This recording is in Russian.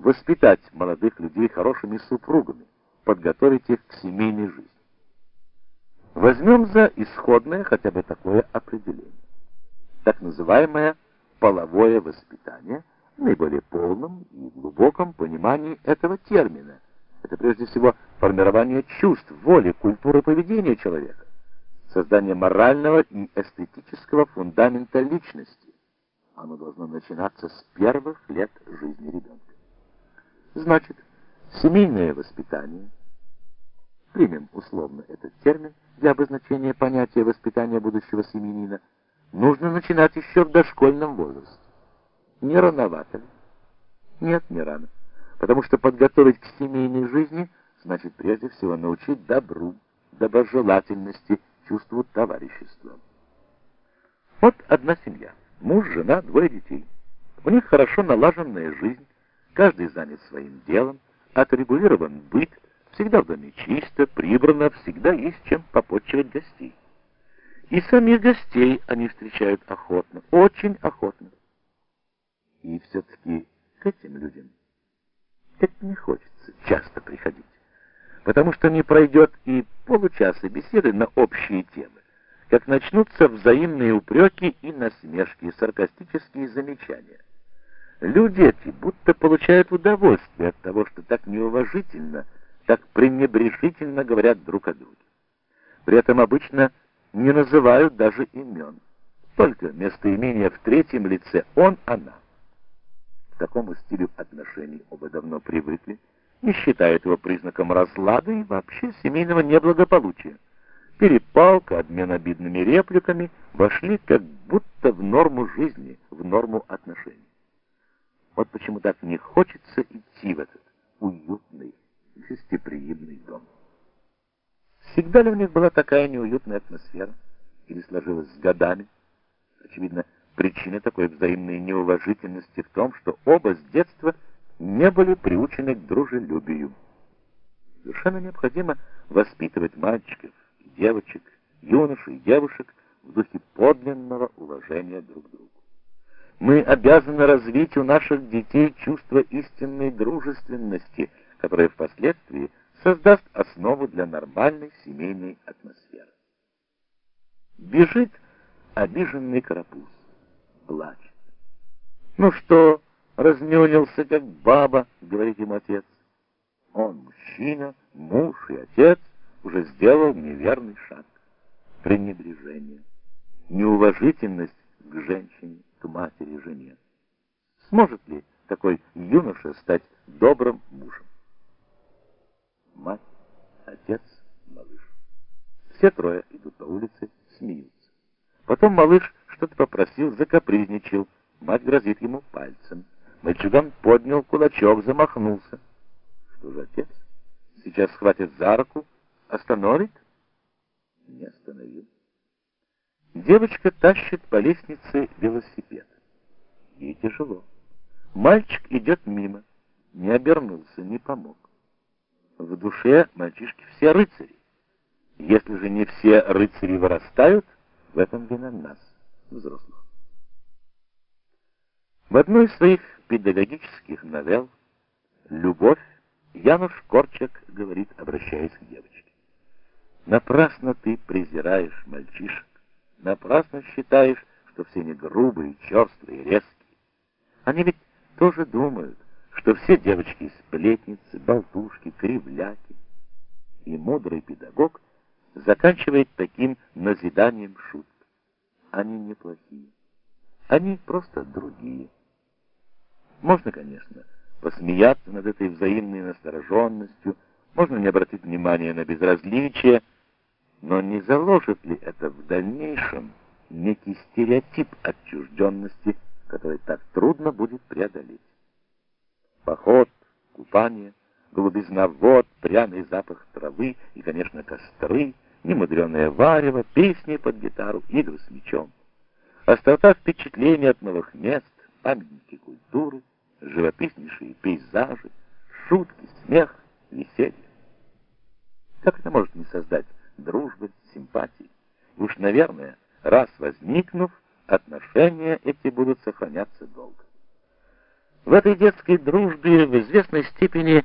воспитать молодых людей хорошими супругами, подготовить их к семейной жизни. Возьмем за исходное хотя бы такое определение. Так называемое половое воспитание в наиболее полном и глубоком понимании этого термина. Это прежде всего формирование чувств, воли, культуры поведения человека, создание морального и эстетического фундамента личности. Оно должно начинаться с первых лет жизни ребенка. Значит, семейное воспитание, примем условно этот термин для обозначения понятия воспитания будущего семьянина, нужно начинать еще в дошкольном возрасте. Не рановато ли? Нет, не рано. Потому что подготовить к семейной жизни значит прежде всего научить добру, доброжелательности, чувству товарищества. Вот одна семья. Муж, жена, двое детей. У них хорошо налаженная жизнь, каждый занят своим делом, отрегулирован быт, всегда в доме чисто, прибрано, всегда есть чем попотчевать гостей. И самих гостей они встречают охотно, очень охотно. И все-таки к этим людям как не хочется часто приходить, потому что не пройдет и получаса беседы на общие темы, как начнутся взаимные упреки и насмешки, саркастические замечания. Люди эти будто получают удовольствие от того, что так неуважительно, так пренебрежительно говорят друг о друге. При этом обычно не называют даже имен. Только местоимение в третьем лице «он», «она». К такому стилю отношений оба давно привыкли, не считают его признаком разлада и вообще семейного неблагополучия. Перепалка, обмен обидными репликами вошли как будто в норму жизни, в норму отношений. Вот почему так не хочется идти в этот уютный, гостеприимный дом. Всегда ли у них была такая неуютная атмосфера? Или сложилась с годами? Очевидно, причина такой взаимной неуважительности в том, что оба с детства не были приучены к дружелюбию. Совершенно необходимо воспитывать мальчиков, девочек, юношей девушек в духе подлинного уважения друг к другу. Мы обязаны развить у наших детей чувство истинной дружественности, которое впоследствии создаст основу для нормальной семейной атмосферы. Бежит обиженный карапуз, плачет. «Ну что, разнюнился, как баба», — говорит ему отец. Он мужчина, муж и отец уже сделал неверный шаг. Пренебрежение, неуважительность к женщине матери жене. Сможет ли такой юноша стать добрым мужем? Мать, отец, малыш. Все трое идут по улице, смеются. Потом малыш что-то попросил, закапризничал. Мать грозит ему пальцем. Мальчуган поднял кулачок, замахнулся. Что же отец? Сейчас схватит за руку, остановит? Не остановил. Девочка тащит по лестнице велосипед. Ей тяжело. Мальчик идет мимо, не обернулся, не помог. В душе мальчишки все рыцари. Если же не все рыцари вырастают, в этом вина нас, взрослых. В одной из своих педагогических новелл «Любовь» Януш Корчак говорит, обращаясь к девочке. «Напрасно ты презираешь мальчишек, Напрасно считаешь, что все они грубые, черствые, резкие. Они ведь тоже думают, что все девочки сплетницы, болтушки, кривляки. И мудрый педагог заканчивает таким назиданием шутки. Они неплохие. Они просто другие. Можно, конечно, посмеяться над этой взаимной настороженностью, можно не обратить внимания на безразличие, но не заложит ли это в дальнейшем некий стереотип отчужденности, который так трудно будет преодолеть? Поход, купание, голубизна вод, пряный запах травы и, конечно, костры, немудреное варево, песни под гитару, игры с мечом. Острота впечатлений от новых мест, памятники культуры, живописнейшие пейзажи, шутки, смех, веселье. Как это может не создать дружбы, симпатии. Уж, наверное, раз возникнув, отношения эти будут сохраняться долго. В этой детской дружбе в известной степени